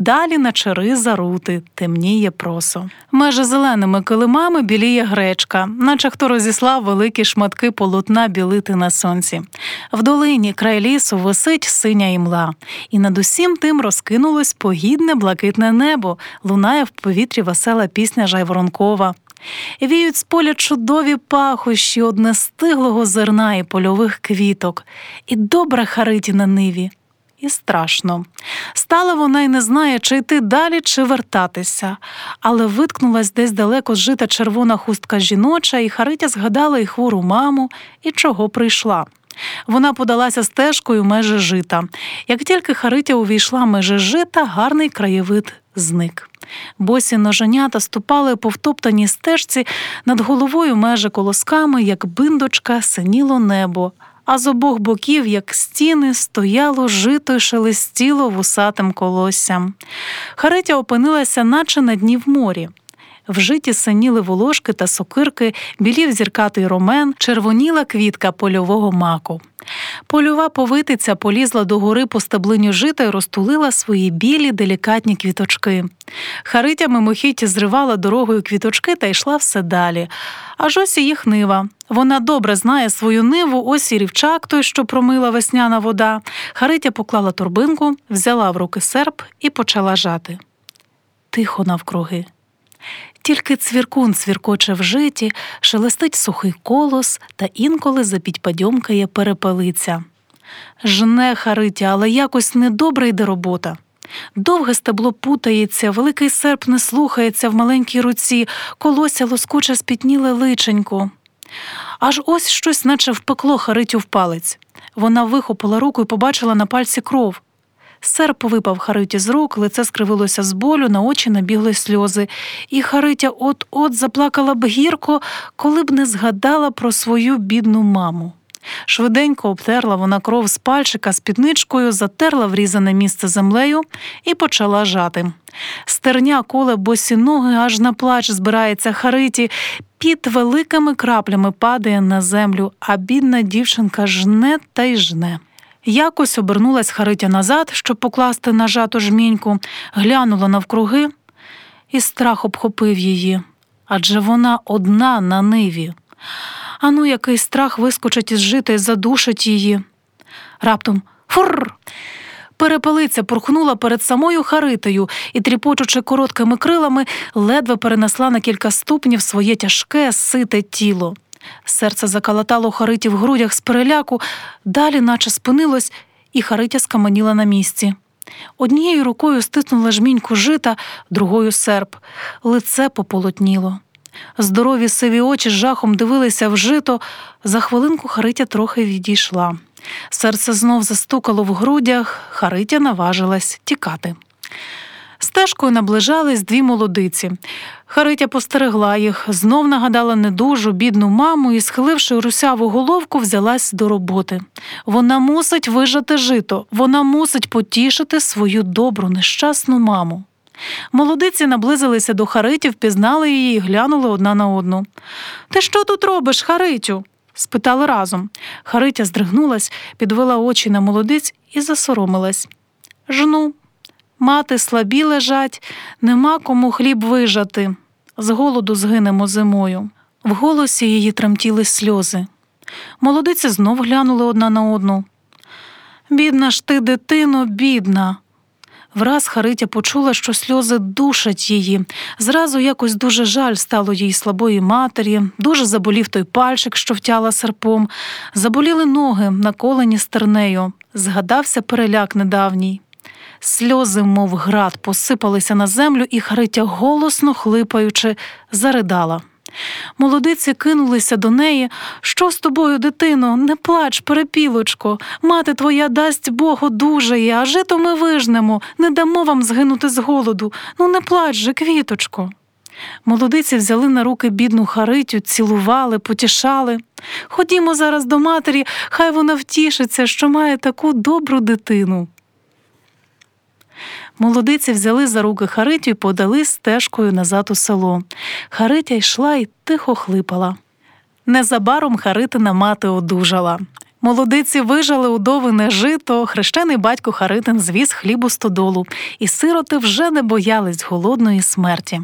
Далі на чари зарути, темніє просо. Меже зеленими килимами біліє гречка, наче хто розіслав великі шматки полотна білити на сонці. В долині край лісу висить синя імла, і над усім тим розкинулось погідне блакитне небо, лунає в повітрі весела пісня Жайворонкова. Віють з поля чудові пахощі одне стиглого зерна і польових квіток, і добра хариті на ниві і страшно. Стала вона й не знає, чи йти далі, чи вертатися, але виткнулась десь далеко зжита червона хустка жіноча, і Харитя згадала і хвору маму, і чого прийшла. Вона подалася стежкою межі жита. Як тільки Харитя увійшла межі жита, гарний краєвид зник. Босі ноженята ступали по втоптаній стежці над головою межі колосками, як биндочка, синіло небо, а з обох боків, як стіни, стояло жито й шелестіло вусатим колоссям. Харитя опинилася, наче на дні в морі. В житі синіли волошки та сокирки, білів зіркатий ромен, червоніла квітка польового маку. Польова повитиця полізла до гори по стеблиню жита й розтулила свої білі делікатні квіточки. Харитя мимохідь зривала дорогою квіточки та йшла все далі. Аж ось і їх нива. Вона добре знає свою ниву, ось і рівчак той, що промила весняна вода. Харитя поклала торбинку, взяла в руки серп і почала жати. Тихо навкруги. Тільки цвіркун цвіркоче в житі, шелестить сухий колос та інколи запідпадьомкає перепелиця. Жне Харитя, але якось недобре йде робота. Довге стебло путається, великий серп не слухається в маленькій руці, колося лоскуче спітніле личенько. Аж ось щось, наче впекло Харитю в палець. Вона вихопила руку і побачила на пальці кров. Серп випав Хариті з рук, лице скривилося з болю, на очі набігли сльози, і Харитя от-от заплакала б гірко, коли б не згадала про свою бідну маму. Швиденько обтерла вона кров з пальчика спідничкою, затерла врізане місце землею і почала жати. Стерня коле босі ноги, аж на плач збирається Хариті, під великими краплями падає на землю, а бідна дівчинка жне та й жне. Якось обернулась Харитя назад, щоб покласти на жату жміньку, глянула навкруги, і страх обхопив її. Адже вона одна на ниві. Ану, який страх вискочить із жита і задушить її. Раптом фур. Перепелиця пурхнула перед самою Харитою і, тріпочучи короткими крилами, ледве перенесла на кілька ступнів своє тяжке, сите тіло. Серце закалатало Хариті в грудях з переляку, далі, наче спинилось, і Харитя скаманіла на місці. Однією рукою стиснула жміньку жита, другою серп, лице пополотніло. Здорові сиві очі з жахом дивилися в жито. За хвилинку Харитя трохи відійшла. Серце знов застукало в грудях, Харитя наважилась тікати. Стежкою наближались дві молодиці. Харитя постерегла їх, знов нагадала недужу, бідну маму і, схиливши русяву головку, взялась до роботи. Вона мусить вижати жито, вона мусить потішити свою добру, нещасну маму. Молодиці наблизилися до Хариті, впізнали її і глянули одна на одну. Ти що тут робиш, Харитю? спитали разом. Харитя здригнулась, підвела очі на молодиць і засоромилась. Жну, мати слабі лежать, нема кому хліб вижати. З голоду згинемо зимою. В голосі її тремтіли сльози. Молодиці знов глянули одна на одну. Бідна ж ти, дитино, бідна. Враз Харитя почула, що сльози душать її. Зразу якось дуже жаль стало їй слабої матері, дуже заболів той пальчик, що втяла серпом, заболіли ноги, наколені стернею. Згадався переляк недавній. Сльози, мов град, посипалися на землю, і Харитя, голосно хлипаючи, заридала. Молодиці кинулися до неї. Що з тобою, дитино? Не плач, перепілочко. Мати твоя дасть Бог одужає, а жито ми вижнемо, не дамо вам згинути з голоду. Ну, не плач же, квіточко. Молодиці взяли на руки бідну Харитю, цілували, потішали. Ходімо зараз до матері, хай вона втішиться, що має таку добру дитину. Молодиці взяли за руки Харитю і подали стежкою назад у село. Харитя йшла і тихо хлипала. Незабаром Харитина мати одужала. Молодиці вижали удовине жито, хрещений батько Харитин звіз хлібу стодолу, і сироти вже не боялись голодної смерті.